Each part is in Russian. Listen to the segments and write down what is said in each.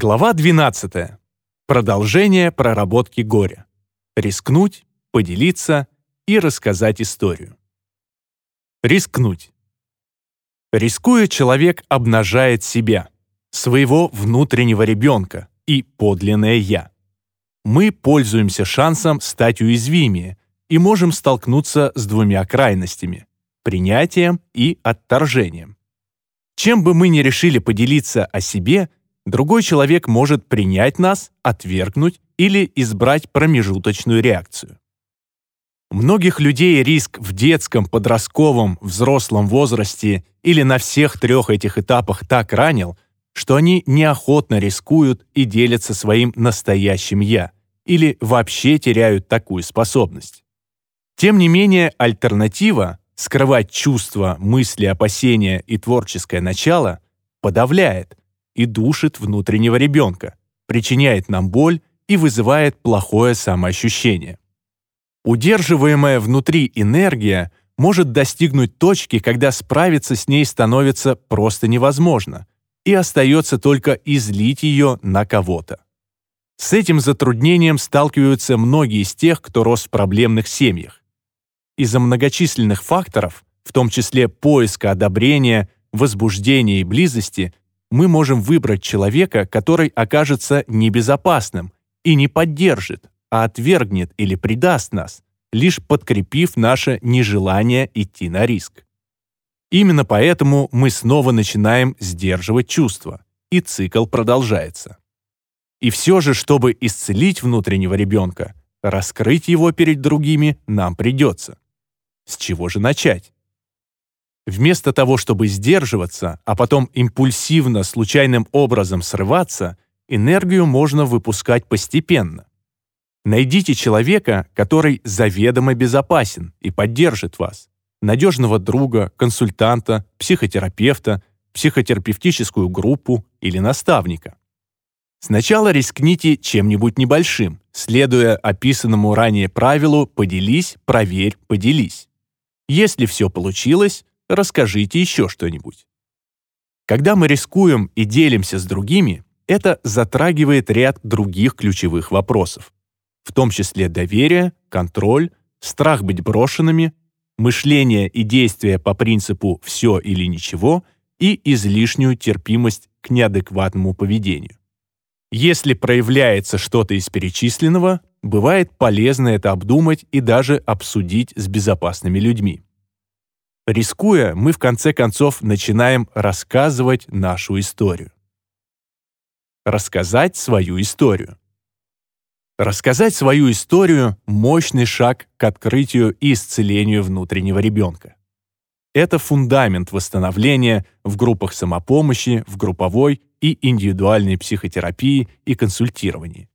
Глава 12. Продолжение проработки горя. Рискнуть, поделиться и рассказать историю. Рискнуть. Рискуя, человек обнажает себя, своего внутреннего ребенка и подлинное «я». Мы пользуемся шансом стать уязвимее и можем столкнуться с двумя крайностями – принятием и отторжением. Чем бы мы ни решили поделиться о себе – Другой человек может принять нас, отвергнуть или избрать промежуточную реакцию. Многих людей риск в детском, подростковом, взрослом возрасте или на всех трех этих этапах так ранил, что они неохотно рискуют и делятся своим настоящим «я» или вообще теряют такую способность. Тем не менее, альтернатива — скрывать чувства, мысли, опасения и творческое начало — подавляет, и душит внутреннего ребенка, причиняет нам боль и вызывает плохое самоощущение. Удерживаемая внутри энергия может достигнуть точки, когда справиться с ней становится просто невозможно, и остается только излить ее на кого-то. С этим затруднением сталкиваются многие из тех, кто рос в проблемных семьях. Из-за многочисленных факторов, в том числе поиска одобрения, возбуждения и близости, мы можем выбрать человека, который окажется небезопасным и не поддержит, а отвергнет или предаст нас, лишь подкрепив наше нежелание идти на риск. Именно поэтому мы снова начинаем сдерживать чувства, и цикл продолжается. И все же, чтобы исцелить внутреннего ребенка, раскрыть его перед другими нам придется. С чего же начать? Вместо того, чтобы сдерживаться, а потом импульсивно, случайным образом срываться, энергию можно выпускать постепенно. Найдите человека, который заведомо безопасен и поддержит вас. Надежного друга, консультанта, психотерапевта, психотерапевтическую группу или наставника. Сначала рискните чем-нибудь небольшим, следуя описанному ранее правилу «поделись, проверь, поделись». Если все получилось, расскажите еще что-нибудь. Когда мы рискуем и делимся с другими, это затрагивает ряд других ключевых вопросов, в том числе доверие, контроль, страх быть брошенными, мышление и действия по принципу «все или ничего» и излишнюю терпимость к неадекватному поведению. Если проявляется что-то из перечисленного, бывает полезно это обдумать и даже обсудить с безопасными людьми. Рискуя, мы в конце концов начинаем рассказывать нашу историю. Рассказать свою историю. Рассказать свою историю – мощный шаг к открытию и исцелению внутреннего ребенка. Это фундамент восстановления в группах самопомощи, в групповой и индивидуальной психотерапии и консультировании.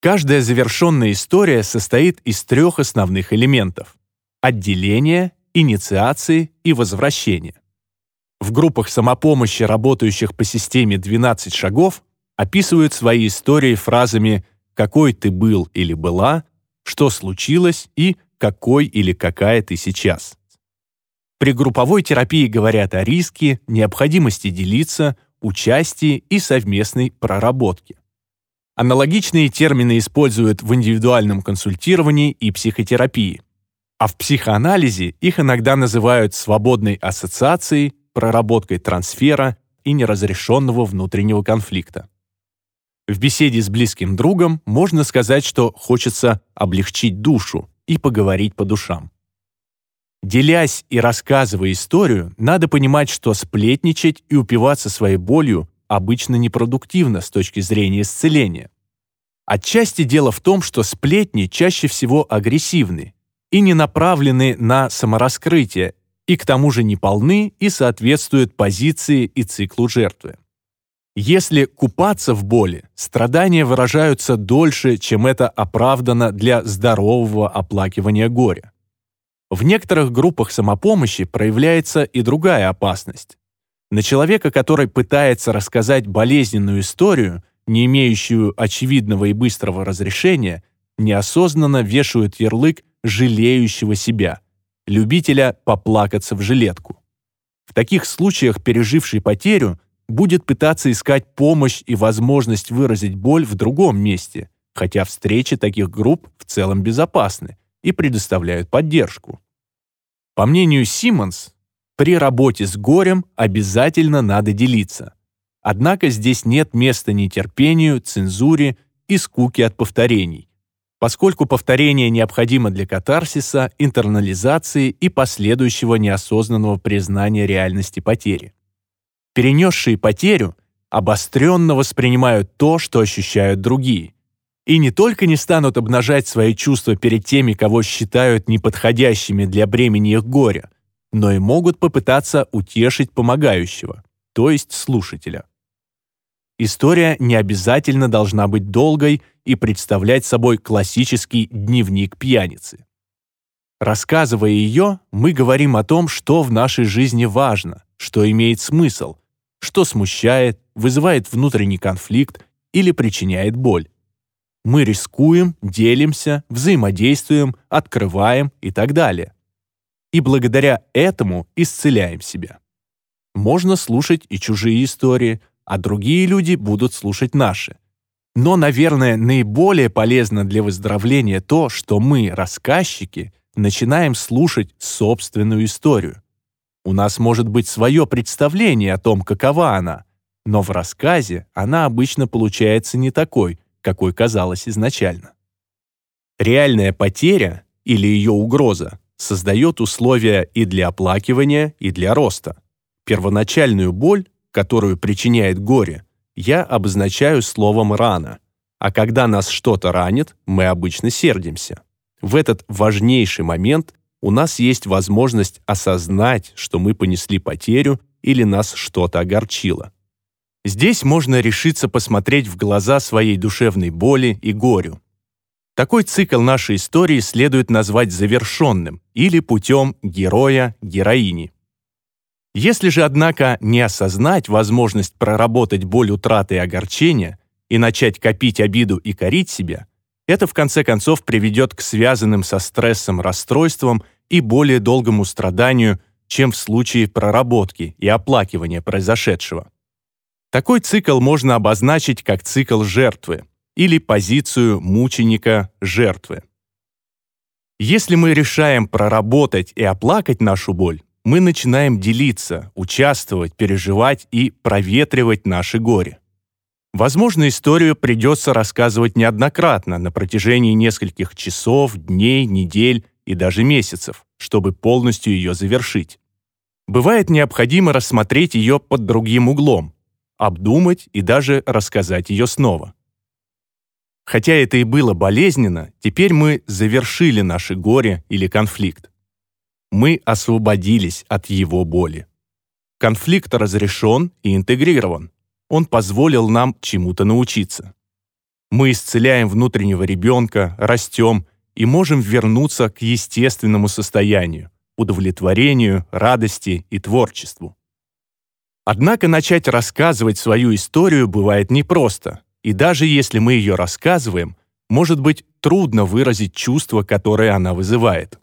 Каждая завершенная история состоит из трех основных элементов – отделения, инициации и возвращения. В группах самопомощи, работающих по системе 12 шагов, описывают свои истории фразами «какой ты был или была», «что случилось» и «какой или какая ты сейчас». При групповой терапии говорят о риске, необходимости делиться, участии и совместной проработке. Аналогичные термины используют в индивидуальном консультировании и психотерапии – а в психоанализе их иногда называют свободной ассоциацией, проработкой трансфера и неразрешенного внутреннего конфликта. В беседе с близким другом можно сказать, что хочется облегчить душу и поговорить по душам. Делясь и рассказывая историю, надо понимать, что сплетничать и упиваться своей болью обычно непродуктивно с точки зрения исцеления. Отчасти дело в том, что сплетни чаще всего агрессивны и не направлены на самораскрытие, и к тому же не полны и соответствуют позиции и циклу жертвы. Если купаться в боли, страдания выражаются дольше, чем это оправдано для здорового оплакивания горя. В некоторых группах самопомощи проявляется и другая опасность. На человека, который пытается рассказать болезненную историю, не имеющую очевидного и быстрого разрешения, неосознанно вешают ярлык жалеющего себя, любителя поплакаться в жилетку. В таких случаях переживший потерю будет пытаться искать помощь и возможность выразить боль в другом месте, хотя встречи таких групп в целом безопасны и предоставляют поддержку. По мнению Симмонс, при работе с горем обязательно надо делиться. Однако здесь нет места нетерпению, цензуре и скуке от повторений, поскольку повторение необходимо для катарсиса, интернализации и последующего неосознанного признания реальности потери. Перенесшие потерю обостренно воспринимают то, что ощущают другие, и не только не станут обнажать свои чувства перед теми, кого считают неподходящими для бремени их горя, но и могут попытаться утешить помогающего, то есть слушателя. История не обязательно должна быть долгой и представлять собой классический дневник пьяницы. Рассказывая ее, мы говорим о том, что в нашей жизни важно, что имеет смысл, что смущает, вызывает внутренний конфликт или причиняет боль. Мы рискуем, делимся, взаимодействуем, открываем и так далее и благодаря этому исцеляем себя. Можно слушать и чужие истории, а другие люди будут слушать наши. Но, наверное, наиболее полезно для выздоровления то, что мы, рассказчики, начинаем слушать собственную историю. У нас может быть свое представление о том, какова она, но в рассказе она обычно получается не такой, какой казалась изначально. Реальная потеря или ее угроза создает условия и для оплакивания, и для роста. Первоначальную боль, которую причиняет горе, я обозначаю словом «рана», а когда нас что-то ранит, мы обычно сердимся. В этот важнейший момент у нас есть возможность осознать, что мы понесли потерю или нас что-то огорчило. Здесь можно решиться посмотреть в глаза своей душевной боли и горю, такой цикл нашей истории следует назвать завершенным или путем героя-героини. Если же, однако, не осознать возможность проработать боль утраты и огорчения и начать копить обиду и корить себя, это в конце концов приведет к связанным со стрессом расстройствам и более долгому страданию, чем в случае проработки и оплакивания произошедшего. Такой цикл можно обозначить как цикл жертвы, или позицию мученика-жертвы. Если мы решаем проработать и оплакать нашу боль, мы начинаем делиться, участвовать, переживать и проветривать наше горе. Возможно, историю придется рассказывать неоднократно на протяжении нескольких часов, дней, недель и даже месяцев, чтобы полностью ее завершить. Бывает необходимо рассмотреть ее под другим углом, обдумать и даже рассказать ее снова. Хотя это и было болезненно, теперь мы завершили наше горе или конфликт. Мы освободились от его боли. Конфликт разрешен и интегрирован. Он позволил нам чему-то научиться. Мы исцеляем внутреннего ребенка, растем и можем вернуться к естественному состоянию, удовлетворению, радости и творчеству. Однако начать рассказывать свою историю бывает непросто, и даже если мы ее рассказываем, может быть трудно выразить чувство, которое она вызывает.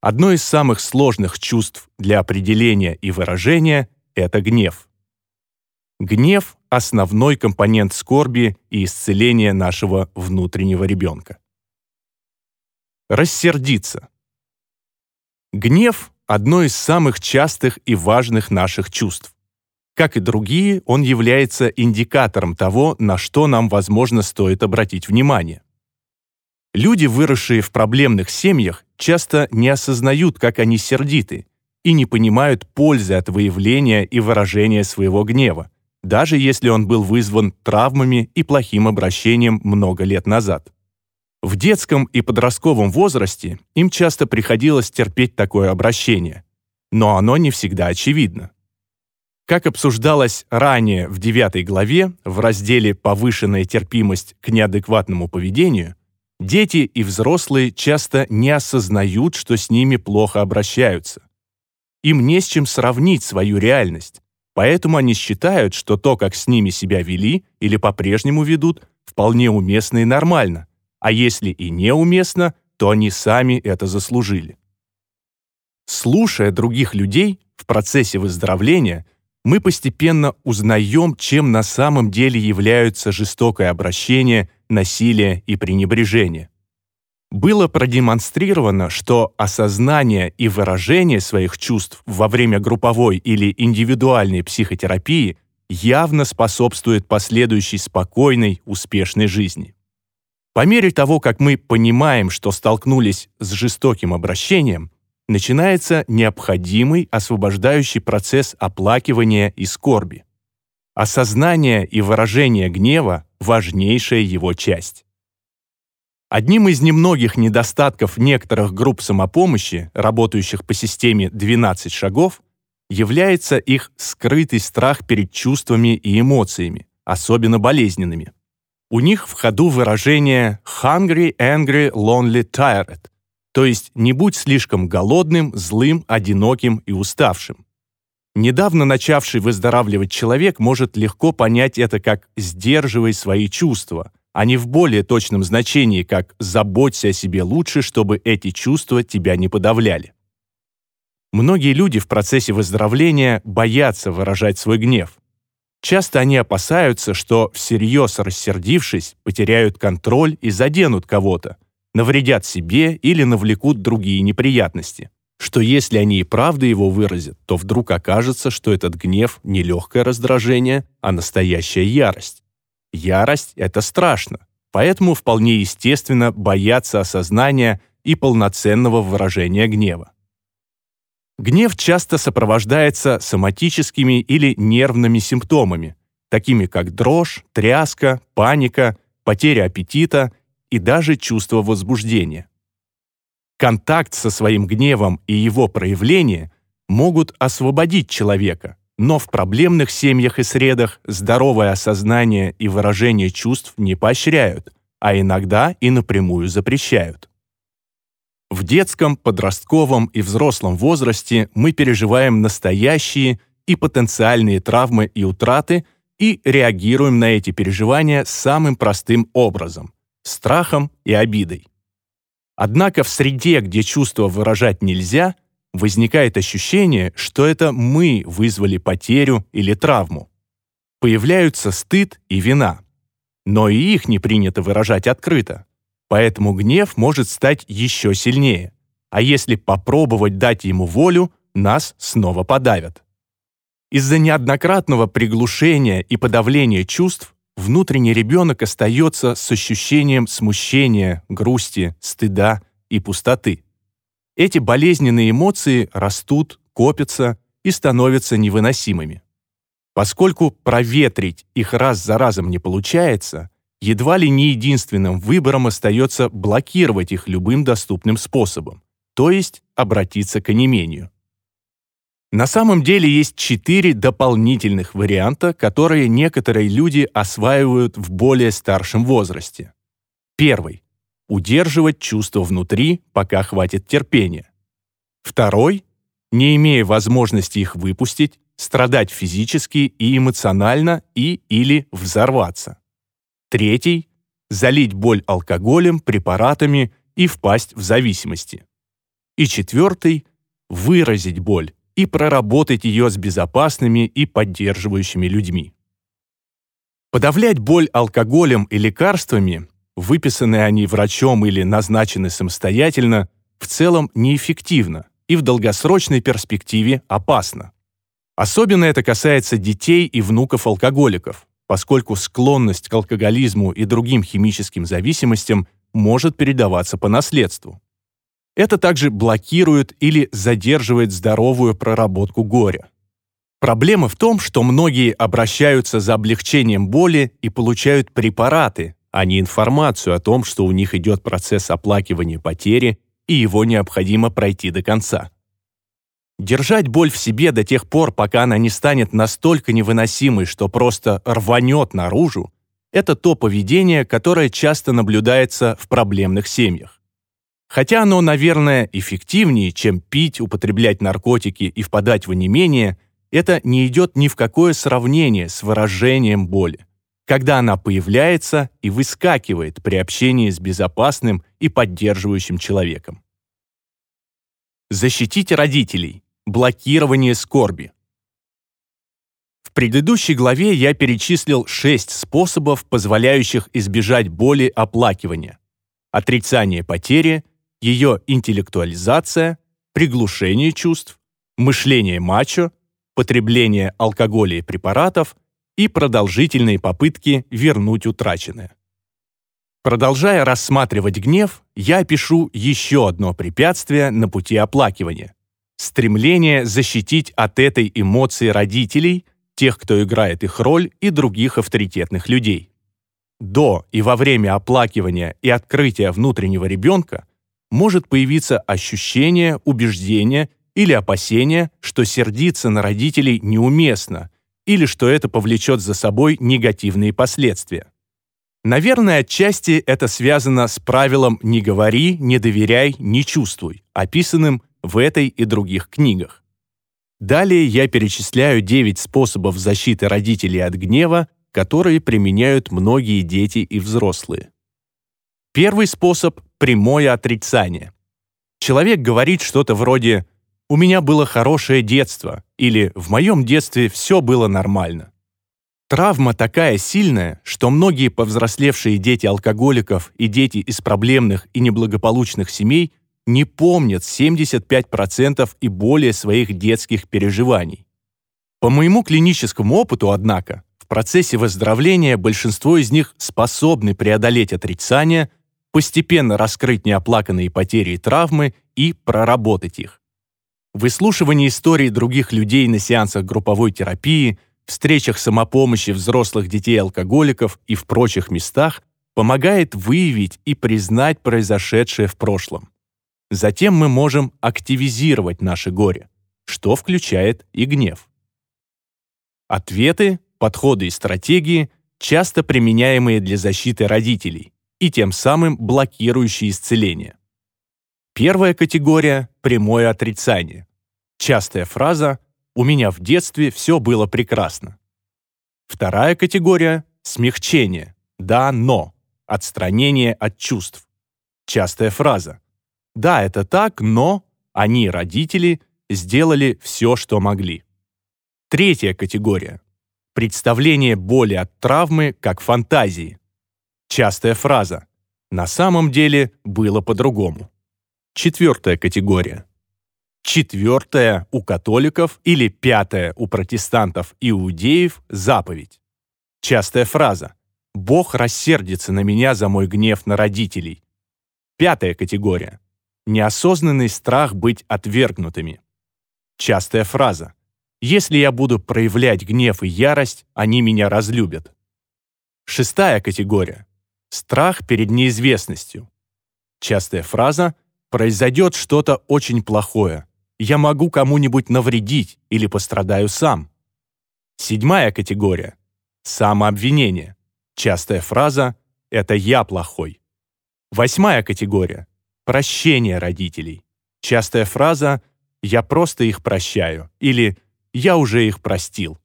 Одно из самых сложных чувств для определения и выражения — это гнев. Гнев — основной компонент скорби и исцеления нашего внутреннего ребенка. Рассердиться. Гнев — одно из самых частых и важных наших чувств. Как и другие, он является индикатором того, на что нам, возможно, стоит обратить внимание. Люди, выросшие в проблемных семьях, часто не осознают, как они сердиты, и не понимают пользы от выявления и выражения своего гнева, даже если он был вызван травмами и плохим обращением много лет назад. В детском и подростковом возрасте им часто приходилось терпеть такое обращение, но оно не всегда очевидно. Как обсуждалось ранее в 9 главе в разделе «Повышенная терпимость к неадекватному поведению», дети и взрослые часто не осознают, что с ними плохо обращаются. Им не с чем сравнить свою реальность, поэтому они считают, что то, как с ними себя вели или по-прежнему ведут, вполне уместно и нормально, а если и неуместно, то они сами это заслужили. Слушая других людей в процессе выздоровления – мы постепенно узнаем, чем на самом деле являются жестокое обращение, насилие и пренебрежение. Было продемонстрировано, что осознание и выражение своих чувств во время групповой или индивидуальной психотерапии явно способствует последующей спокойной, успешной жизни. По мере того, как мы понимаем, что столкнулись с жестоким обращением, начинается необходимый освобождающий процесс оплакивания и скорби. Осознание и выражение гнева – важнейшая его часть. Одним из немногих недостатков некоторых групп самопомощи, работающих по системе 12 шагов, является их скрытый страх перед чувствами и эмоциями, особенно болезненными. У них в ходу выражение «hungry, angry, lonely, tired», то есть не будь слишком голодным, злым, одиноким и уставшим. Недавно начавший выздоравливать человек может легко понять это как «сдерживай свои чувства», а не в более точном значении, как «заботься о себе лучше, чтобы эти чувства тебя не подавляли». Многие люди в процессе выздоровления боятся выражать свой гнев. Часто они опасаются, что, всерьез рассердившись, потеряют контроль и заденут кого-то, навредят себе или навлекут другие неприятности. Что если они и правда его выразят, то вдруг окажется, что этот гнев не легкое раздражение, а настоящая ярость. Ярость — это страшно, поэтому вполне естественно бояться осознания и полноценного выражения гнева. Гнев часто сопровождается соматическими или нервными симптомами, такими как дрожь, тряска, паника, потеря аппетита и даже чувство возбуждения. Контакт со своим гневом и его проявление могут освободить человека, но в проблемных семьях и средах здоровое осознание и выражение чувств не поощряют, а иногда и напрямую запрещают. В детском, подростковом и взрослом возрасте мы переживаем настоящие и потенциальные травмы и утраты и реагируем на эти переживания самым простым образом – страхом и обидой. Однако в среде, где чувства выражать нельзя – возникает ощущение, что это мы вызвали потерю или травму. Появляются стыд и вина. Но и их не принято выражать открыто. Поэтому гнев может стать еще сильнее. А если попробовать дать ему волю, нас снова подавят. Из-за неоднократного приглушения и подавления чувств внутренний ребенок остается с ощущением смущения, грусти, стыда и пустоты. Эти болезненные эмоции растут, копятся и становятся невыносимыми. Поскольку проветрить их раз за разом не получается, едва ли не единственным выбором остается блокировать их любым доступным способом, то есть обратиться к онемению. На самом деле есть четыре дополнительных варианта, которые некоторые люди осваивают в более старшем возрасте. Первый удерживать чувства внутри, пока хватит терпения. Второй — не имея возможности их выпустить, страдать физически и эмоционально и или взорваться. Третий — залить боль алкоголем, препаратами и впасть в зависимости. И четвертый — выразить боль и проработать ее с безопасными и поддерживающими людьми. Подавлять боль алкоголем и лекарствами выписаны они врачом или назначены самостоятельно, в целом неэффективно и в долгосрочной перспективе опасно. Особенно это касается детей и внуков алкоголиков, поскольку склонность к алкоголизму и другим химическим зависимостям может передаваться по наследству. Это также блокирует или задерживает здоровую проработку горя. Проблема в том, что многие обращаются за облегчением боли и получают препараты, а не информацию о том, что у них идет процесс оплакивания потери и его необходимо пройти до конца. Держать боль в себе до тех пор, пока она не станет настолько невыносимой, что просто рванет наружу, это то поведение, которое часто наблюдается в проблемных семьях. Хотя оно, наверное, эффективнее, чем пить, употреблять наркотики и впадать в онемение, это не идет ни в какое сравнение с выражением боли когда она появляется и выскакивает при общении с безопасным и поддерживающим человеком. Защитить родителей. Блокирование скорби. предыдущей главе я перечислил шесть способов, позволяющих избежать боли оплакивания. Отрицание потери, ее интеллектуализация, приглушение чувств, мышление мачо, потребление алкоголя и препаратов и продолжительные попытки вернуть утраченное. Продолжая рассматривать гнев, я опишу еще одно препятствие на пути оплакивания. Стремление защитить от этой эмоции родителей, тех, кто играет их роль, и других авторитетных людей. До и во время оплакивания и открытия внутреннего ребенка может появиться ощущение, убеждение или опасение, что сердиться на родителей неуместно или что это повлечет за собой негативные последствия. Наверное, отчасти это связано с правилом «не говори, не доверяй, не чувствуй», описанным в этой и других книгах. Далее я перечисляю 9 способов защиты родителей от гнева, которые применяют многие дети и взрослые. Первый способ – прямое отрицание. Человек говорит что-то вроде «у меня было хорошее детство» или «в моем детстве все было нормально». Травма такая сильная, что многие повзрослевшие дети алкоголиков и дети из проблемных и неблагополучных семей не помнят 75% и более своих детских переживаний. По моему клиническому опыту, однако, в процессе выздоровления большинство из них способны преодолеть отрицание, постепенно раскрыть неоплаканные потери и травмы и проработать их. Выслушивание историй других людей на сеансах групповой терапии – встречах самопомощи взрослых детей-алкоголиков и в прочих местах помогает выявить и признать произошедшее в прошлом. Затем мы можем активизировать наше горе, что включает и гнев. Ответы, подходы и стратегии, часто применяемые для защиты родителей и тем самым блокирующие исцеление. Первая категория – прямое отрицание. Частая фраза у меня в детстве все было прекрасно. Вторая категория — смягчение. Да, но. Отстранение от чувств. Частая фраза. Да, это так, но они, родители, сделали все, что могли. Третья категория. Представление боли от травмы как фантазии. Частая фраза. На самом деле было по-другому. Четвертая категория четвертая у католиков или пятая у протестантов иудеев заповедь. Частая фраза «Бог рассердится на меня за мой гнев на родителей». Пятая категория неосознанный страх быть отвергнутыми. Частая фраза «Если я буду проявлять гнев и ярость, они меня разлюбят». Шестая категория страх перед неизвестностью. Частая фраза «Произойдет что-то очень плохое, я могу кому-нибудь навредить или пострадаю сам. Седьмая категория – самообвинение. Частая фраза «это я плохой». Восьмая категория – прощение родителей. Частая фраза «я просто их прощаю» или «я уже их простил».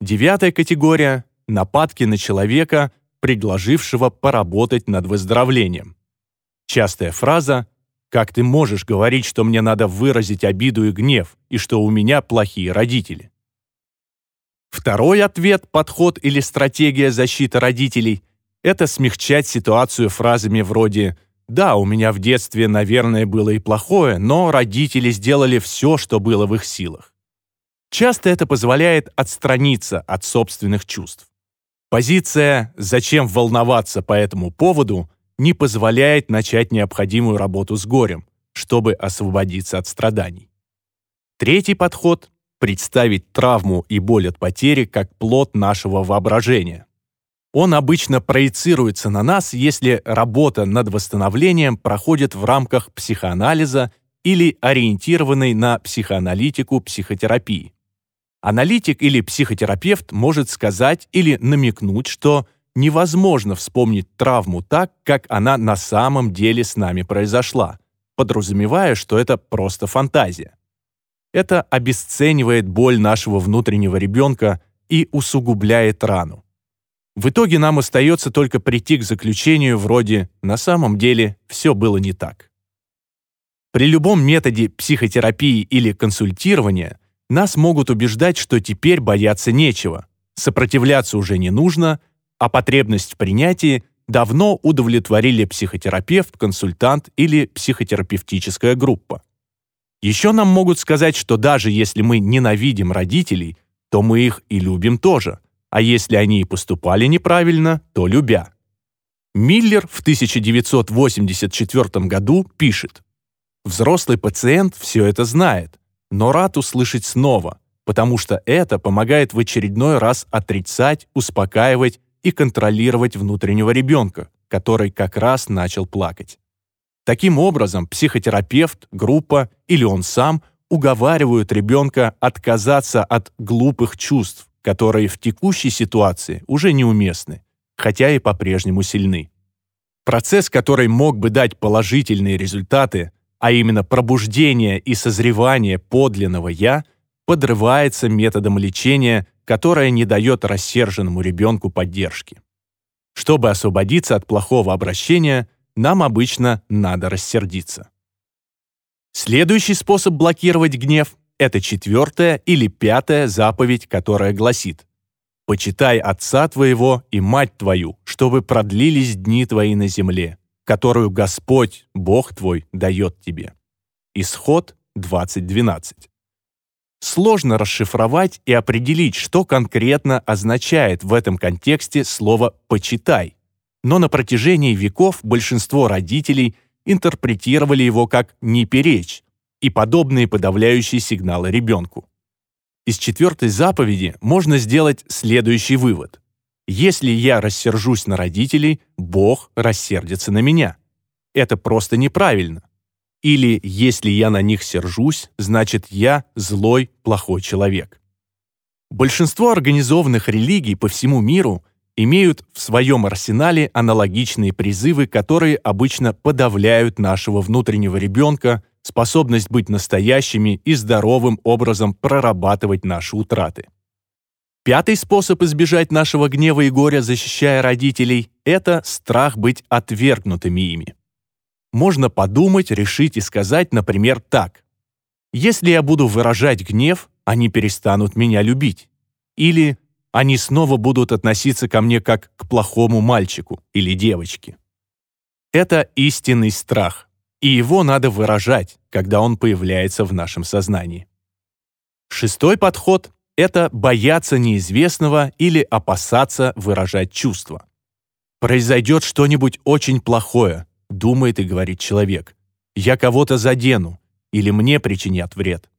Девятая категория – нападки на человека, предложившего поработать над выздоровлением. Частая фраза как ты можешь говорить, что мне надо выразить обиду и гнев, и что у меня плохие родители? Второй ответ, подход или стратегия защиты родителей – это смягчать ситуацию фразами вроде «Да, у меня в детстве, наверное, было и плохое, но родители сделали все, что было в их силах». Часто это позволяет отстраниться от собственных чувств. Позиция «Зачем волноваться по этому поводу» не позволяет начать необходимую работу с горем, чтобы освободиться от страданий. Третий подход — представить травму и боль от потери как плод нашего воображения. Он обычно проецируется на нас, если работа над восстановлением проходит в рамках психоанализа или ориентированной на психоаналитику психотерапии. Аналитик или психотерапевт может сказать или намекнуть, что невозможно вспомнить травму так, как она на самом деле с нами произошла, подразумевая, что это просто фантазия. Это обесценивает боль нашего внутреннего ребенка и усугубляет рану. В итоге нам остается только прийти к заключению вроде «на самом деле все было не так». При любом методе психотерапии или консультирования нас могут убеждать, что теперь бояться нечего, сопротивляться уже не нужно, а потребность в принятии давно удовлетворили психотерапевт, консультант или психотерапевтическая группа. Еще нам могут сказать, что даже если мы ненавидим родителей, то мы их и любим тоже, а если они и поступали неправильно, то любя. Миллер в 1984 году пишет, «Взрослый пациент все это знает, но рад услышать снова, потому что это помогает в очередной раз отрицать, успокаивать и контролировать внутреннего ребенка, который как раз начал плакать. Таким образом, психотерапевт, группа или он сам уговаривают ребенка отказаться от глупых чувств, которые в текущей ситуации уже неуместны, хотя и по-прежнему сильны. Процесс, который мог бы дать положительные результаты, а именно пробуждение и созревание подлинного «я», подрывается методом лечения, которое не дает рассерженному ребенку поддержки. Чтобы освободиться от плохого обращения, нам обычно надо рассердиться. Следующий способ блокировать гнев – это четвертая или пятая заповедь, которая гласит «Почитай отца твоего и мать твою, чтобы продлились дни твои на земле, которую Господь, Бог твой, дает тебе». Исход 20.12. Сложно расшифровать и определить, что конкретно означает в этом контексте слово «почитай», но на протяжении веков большинство родителей интерпретировали его как «не перечь» и подобные подавляющие сигналы ребенку. Из четвертой заповеди можно сделать следующий вывод. Если я рассержусь на родителей, Бог рассердится на меня. Это просто неправильно. Или если я на них сержусь, значит я злой, плохой человек. Большинство организованных религий по всему миру – имеют в своем арсенале аналогичные призывы, которые обычно подавляют нашего внутреннего ребенка, способность быть настоящими и здоровым образом прорабатывать наши утраты. Пятый способ избежать нашего гнева и горя, защищая родителей, это страх быть отвергнутыми ими. Можно подумать, решить и сказать, например, так. «Если я буду выражать гнев, они перестанут меня любить». Или они снова будут относиться ко мне как к плохому мальчику или девочке. Это истинный страх, и его надо выражать, когда он появляется в нашем сознании. Шестой подход — это бояться неизвестного или опасаться выражать чувства. «Произойдет что-нибудь очень плохое», — думает и говорит человек. «Я кого-то задену» или «мне причинят вред».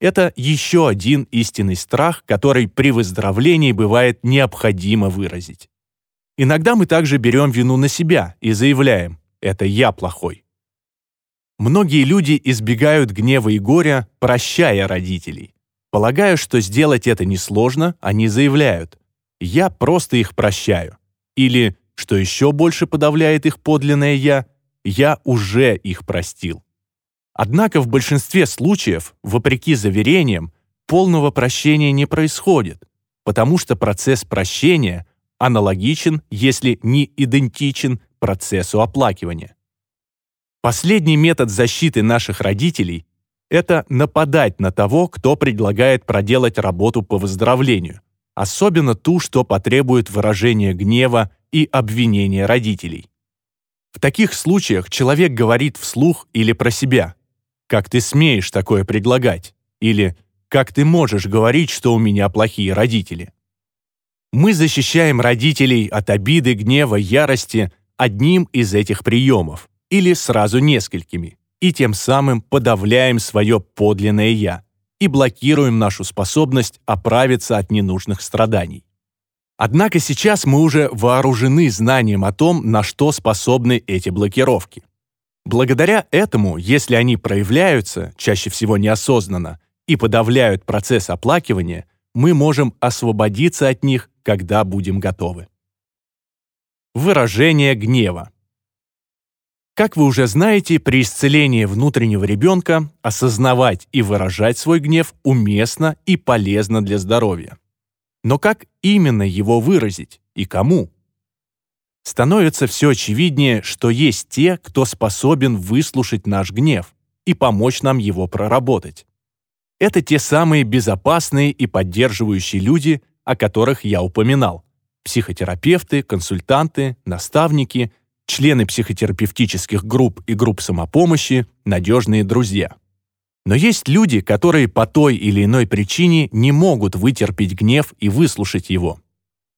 Это еще один истинный страх, который при выздоровлении бывает необходимо выразить. Иногда мы также берем вину на себя и заявляем «это я плохой». Многие люди избегают гнева и горя, прощая родителей. Полагая, что сделать это несложно, они заявляют «я просто их прощаю». Или, что еще больше подавляет их подлинное «я», «я уже их простил». Однако в большинстве случаев, вопреки заверениям, полного прощения не происходит, потому что процесс прощения аналогичен, если не идентичен, процессу оплакивания. Последний метод защиты наших родителей – это нападать на того, кто предлагает проделать работу по выздоровлению, особенно ту, что потребует выражения гнева и обвинения родителей. В таких случаях человек говорит вслух или про себя – как ты смеешь такое предлагать? Или как ты можешь говорить, что у меня плохие родители? Мы защищаем родителей от обиды, гнева, ярости одним из этих приемов или сразу несколькими, и тем самым подавляем свое подлинное «я» и блокируем нашу способность оправиться от ненужных страданий. Однако сейчас мы уже вооружены знанием о том, на что способны эти блокировки. Благодаря этому, если они проявляются, чаще всего неосознанно, и подавляют процесс оплакивания, мы можем освободиться от них, когда будем готовы. Выражение гнева. Как вы уже знаете, при исцелении внутреннего ребенка осознавать и выражать свой гнев уместно и полезно для здоровья. Но как именно его выразить и кому? становится все очевиднее, что есть те, кто способен выслушать наш гнев и помочь нам его проработать. Это те самые безопасные и поддерживающие люди, о которых я упоминал. Психотерапевты, консультанты, наставники, члены психотерапевтических групп и групп самопомощи, надежные друзья. Но есть люди, которые по той или иной причине не могут вытерпеть гнев и выслушать его.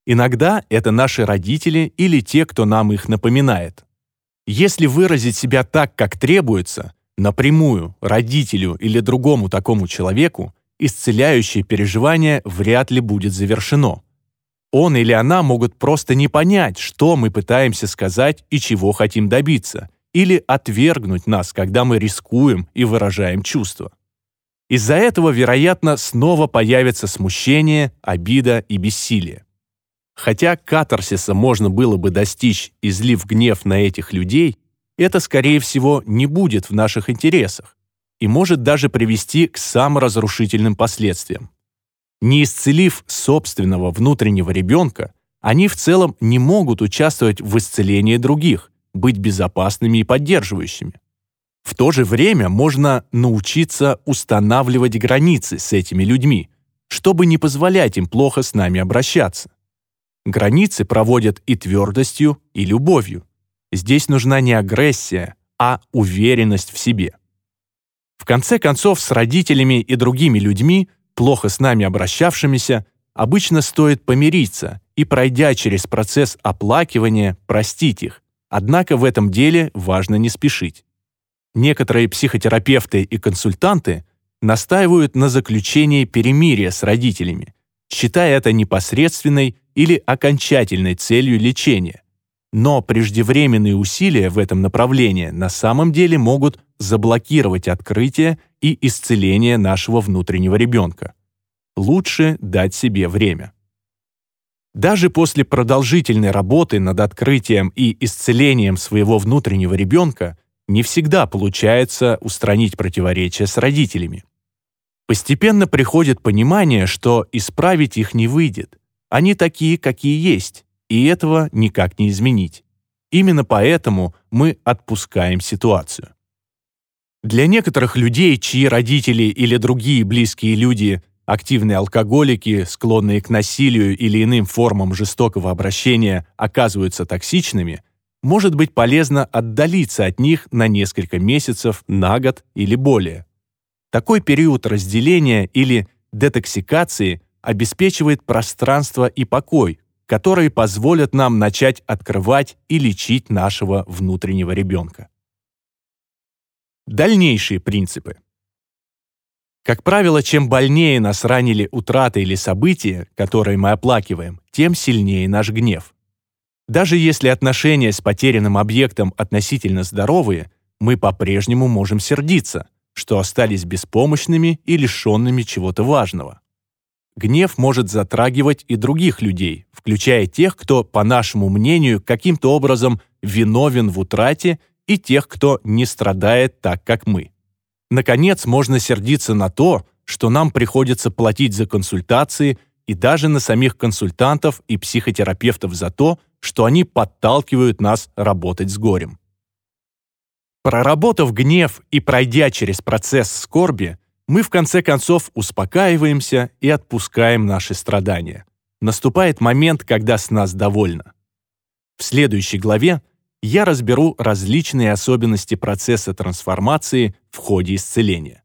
Иногда это наши родители или те, кто нам их напоминает. Если выразить себя так, как требуется, напрямую родителю или другому такому человеку, исцеляющее переживание вряд ли будет завершено. Он или она могут просто не понять, что мы пытаемся сказать и чего хотим добиться, или отвергнуть нас, когда мы рискуем и выражаем чувства. Из-за этого, вероятно, снова появится смущение, обида и бессилие. Хотя катарсиса можно было бы достичь, излив гнев на этих людей, это, скорее всего, не будет в наших интересах и может даже привести к саморазрушительным последствиям. Не исцелив собственного внутреннего ребенка, они в целом не могут участвовать в исцелении других, быть безопасными и поддерживающими. В то же время можно научиться устанавливать границы с этими людьми, чтобы не позволять им плохо с нами обращаться. Границы проводят и твердостью, и любовью. Здесь нужна не агрессия, а уверенность в себе. В конце концов, с родителями и другими людьми, плохо с нами обращавшимися, обычно стоит помириться и, пройдя через процесс оплакивания, простить их, Однако в этом деле важно не спешить. Некоторые психотерапевты и консультанты настаивают на заключении перемирия с родителями, считая это непосредственной или окончательной целью лечения. Но преждевременные усилия в этом направлении на самом деле могут заблокировать открытие и исцеление нашего внутреннего ребенка. Лучше дать себе время. Даже после продолжительной работы над открытием и исцелением своего внутреннего ребенка не всегда получается устранить противоречия с родителями. Постепенно приходит понимание, что исправить их не выйдет. Они такие, какие есть, и этого никак не изменить. Именно поэтому мы отпускаем ситуацию. Для некоторых людей, чьи родители или другие близкие люди активные алкоголики, склонные к насилию или иным формам жестокого обращения, оказываются токсичными, может быть полезно отдалиться от них на несколько месяцев, на год или более. Такой период разделения или детоксикации обеспечивает пространство и покой, которые позволят нам начать открывать и лечить нашего внутреннего ребенка. Дальнейшие принципы. Как правило, чем больнее нас ранили утраты или события, которые мы оплакиваем, тем сильнее наш гнев. Даже если отношения с потерянным объектом относительно здоровые, мы по-прежнему можем сердиться, что остались беспомощными и лишенными чего-то важного. Гнев может затрагивать и других людей, включая тех, кто, по нашему мнению, каким-то образом виновен в утрате, и тех, кто не страдает так, как мы. Наконец, можно сердиться на то, что нам приходится платить за консультации и даже на самих консультантов и психотерапевтов за то, что они подталкивают нас работать с горем. Проработав гнев и пройдя через процесс скорби, мы в конце концов успокаиваемся и отпускаем наши страдания. Наступает момент, когда с нас довольно. В следующей главе я разберу различные особенности процесса трансформации в ходе исцеления.